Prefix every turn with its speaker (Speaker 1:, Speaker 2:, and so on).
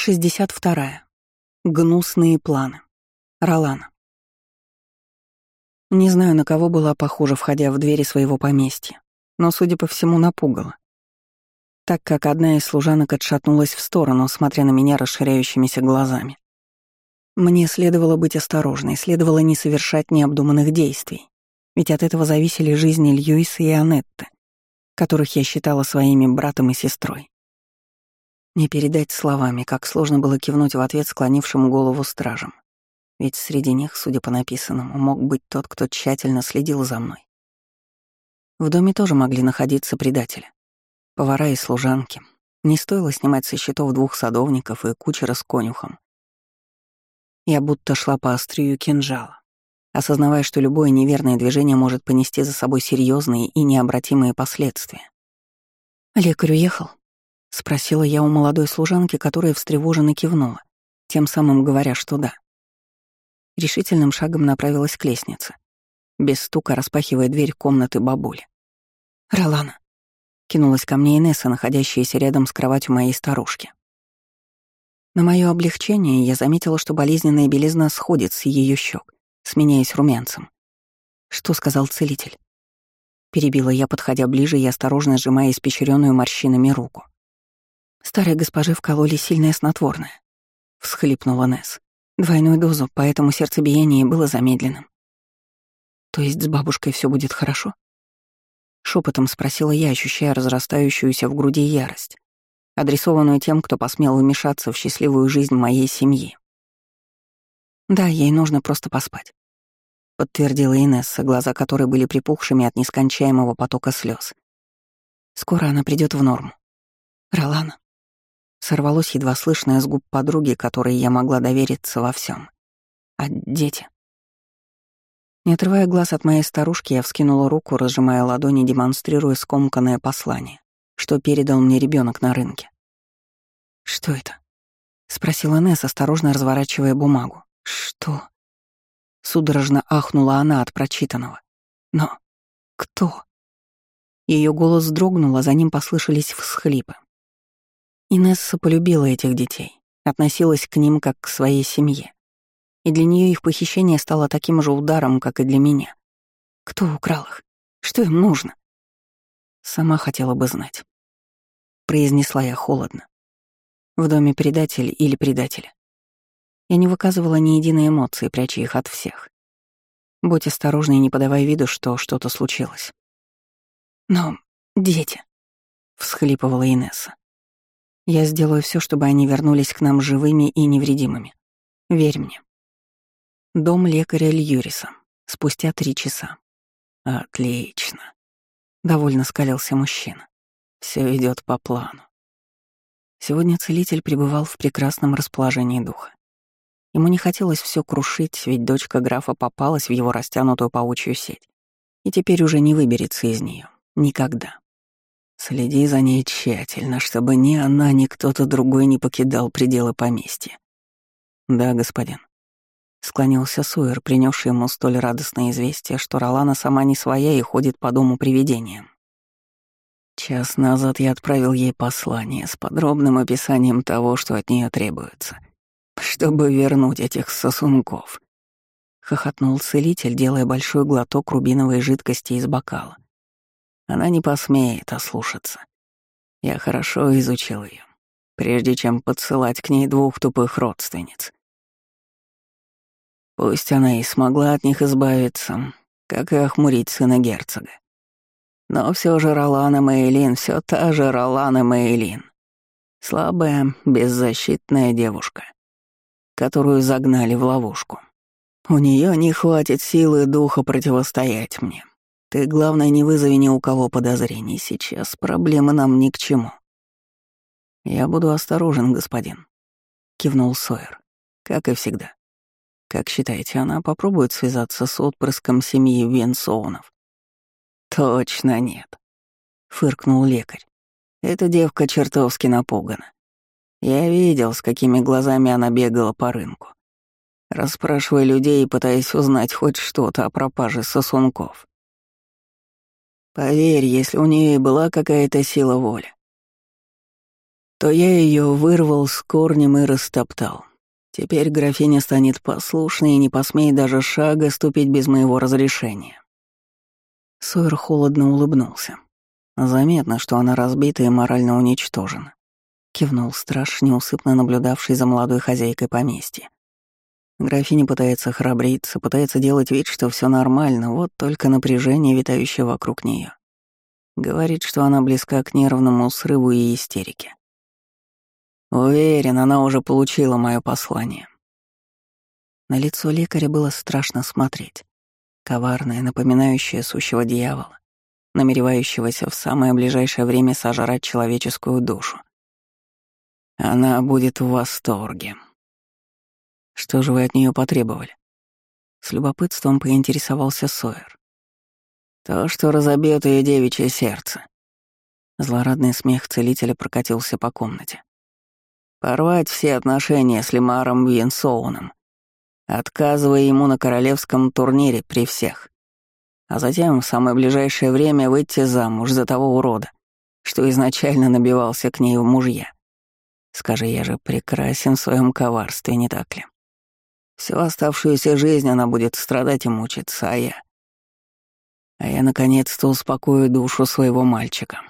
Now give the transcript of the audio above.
Speaker 1: 62. Гнусные планы. Ролана. Не знаю, на кого была похожа, входя в двери своего поместья, но, судя по всему, напугала. Так как одна из служанок отшатнулась в сторону, смотря на меня расширяющимися глазами. Мне следовало быть осторожной, следовало не совершать необдуманных действий, ведь от этого зависели жизни Льюиса и Анетты, которых я считала своими братом и сестрой. Не передать словами, как сложно было кивнуть в ответ склонившим голову стражам. Ведь среди них, судя по написанному, мог быть тот, кто тщательно следил за мной. В доме тоже могли находиться предатели. Повара и служанки. Не стоило снимать со счетов двух садовников и кучера с конюхом. Я будто шла по острию кинжала, осознавая, что любое неверное движение может понести за собой серьезные и необратимые последствия. Лекарь уехал. — спросила я у молодой служанки, которая встревоженно кивнула, тем самым говоря, что да. Решительным шагом направилась к лестнице, без стука распахивая дверь комнаты бабули. «Ролана», — кинулась ко мне Инесса, находящаяся рядом с кроватью моей старушки. На мое облегчение я заметила, что болезненная белизна сходит с ее щек, сменяясь румянцем. «Что сказал целитель?» Перебила я, подходя ближе и осторожно сжимая испещренную морщинами руку. Старой госпоже вкололи сильное снотворное. Всхлипнула Несс. Двойную дозу, поэтому сердцебиение было замедленным. То есть с бабушкой все будет хорошо? Шепотом спросила я, ощущая разрастающуюся в груди ярость, адресованную тем, кто посмел вмешаться в счастливую жизнь моей семьи. Да, ей нужно просто поспать. Подтвердила Инесса, глаза которой были припухшими от нескончаемого потока слез. Скоро она придет в норму. Ролана, Сорвалось едва слышное с губ подруги, которой я могла довериться во всем. А дети? Не отрывая глаз от моей старушки, я вскинула руку, разжимая ладони, демонстрируя скомканное послание, что передал мне ребенок на рынке. «Что это?» — спросила Несс, осторожно разворачивая бумагу. «Что?» Судорожно ахнула она от прочитанного. «Но кто?» Ее голос дрогнул, а за ним послышались всхлипы. Инесса полюбила этих детей, относилась к ним как к своей семье. И для нее их похищение стало таким же ударом, как и для меня. Кто украл их? Что им нужно? Сама хотела бы знать. Произнесла я холодно. В доме предатель или предателя. Я не выказывала ни единой эмоции, пряча их от всех. Будь осторожна и не подавай виду, что что-то случилось. Но дети, — всхлипывала Инесса. Я сделаю все, чтобы они вернулись к нам живыми и невредимыми. Верь мне. Дом лекаря Льюриса. Спустя три часа. Отлично. Довольно скалился мужчина. Все идет по плану. Сегодня целитель пребывал в прекрасном расположении духа. Ему не хотелось все крушить, ведь дочка графа попалась в его растянутую паучью сеть и теперь уже не выберется из нее. Никогда. Следи за ней тщательно, чтобы ни она, ни кто-то другой не покидал пределы поместья. Да, господин. Склонился Суэр, принесший ему столь радостное известие, что Ролана сама не своя и ходит по дому привидением. Час назад я отправил ей послание с подробным описанием того, что от нее требуется, чтобы вернуть этих сосунков. Хохотнул целитель, делая большой глоток рубиновой жидкости из бокала. Она не посмеет ослушаться. Я хорошо изучил ее, прежде чем подсылать к ней двух тупых родственниц. Пусть она и смогла от них избавиться, как и охмурить сына герцога. Но все же Ролана Мейлин, все та же Ролана Мейлин. Слабая, беззащитная девушка, которую загнали в ловушку. У нее не хватит силы духа противостоять мне. Ты, главное, не вызови ни у кого подозрений сейчас, проблемы нам ни к чему. Я буду осторожен, господин, кивнул Сойер, как и всегда. Как считаете, она попробует связаться с отпрыском семьи Венсоунов? Точно нет, фыркнул лекарь. Эта девка чертовски напугана. Я видел, с какими глазами она бегала по рынку, расспрашивая людей и пытаясь узнать хоть что-то о пропаже сосунков. Поверь, если у нее была какая-то сила воли. то я ее вырвал с корнем и растоптал. Теперь графиня станет послушной и не посмеет даже шага ступить без моего разрешения. Сойер холодно улыбнулся. Заметно, что она разбита и морально уничтожена. Кивнул страж, неусыпно наблюдавший за молодой хозяйкой поместья. Графиня пытается храбриться, пытается делать вид, что все нормально, вот только напряжение, витающее вокруг нее. Говорит, что она близка к нервному срыву и истерике. Уверен, она уже получила мое послание. На лицо лекаря было страшно смотреть. Коварное, напоминающее сущего дьявола, намеревающегося в самое ближайшее время сожрать человеческую душу. Она будет в восторге. Что же вы от нее потребовали? С любопытством поинтересовался Сойер. То, что разобьет ее девичье сердце. Злорадный смех целителя прокатился по комнате. Порвать все отношения с Лемаром Винсоуном, отказывая ему на королевском турнире при всех. А затем в самое ближайшее время выйти замуж за того урода, что изначально набивался к ней в мужья. Скажи, я же прекрасен в своем коварстве, не так ли? Всю оставшуюся жизнь она будет страдать и мучиться, а я... А я наконец-то успокою душу своего мальчика.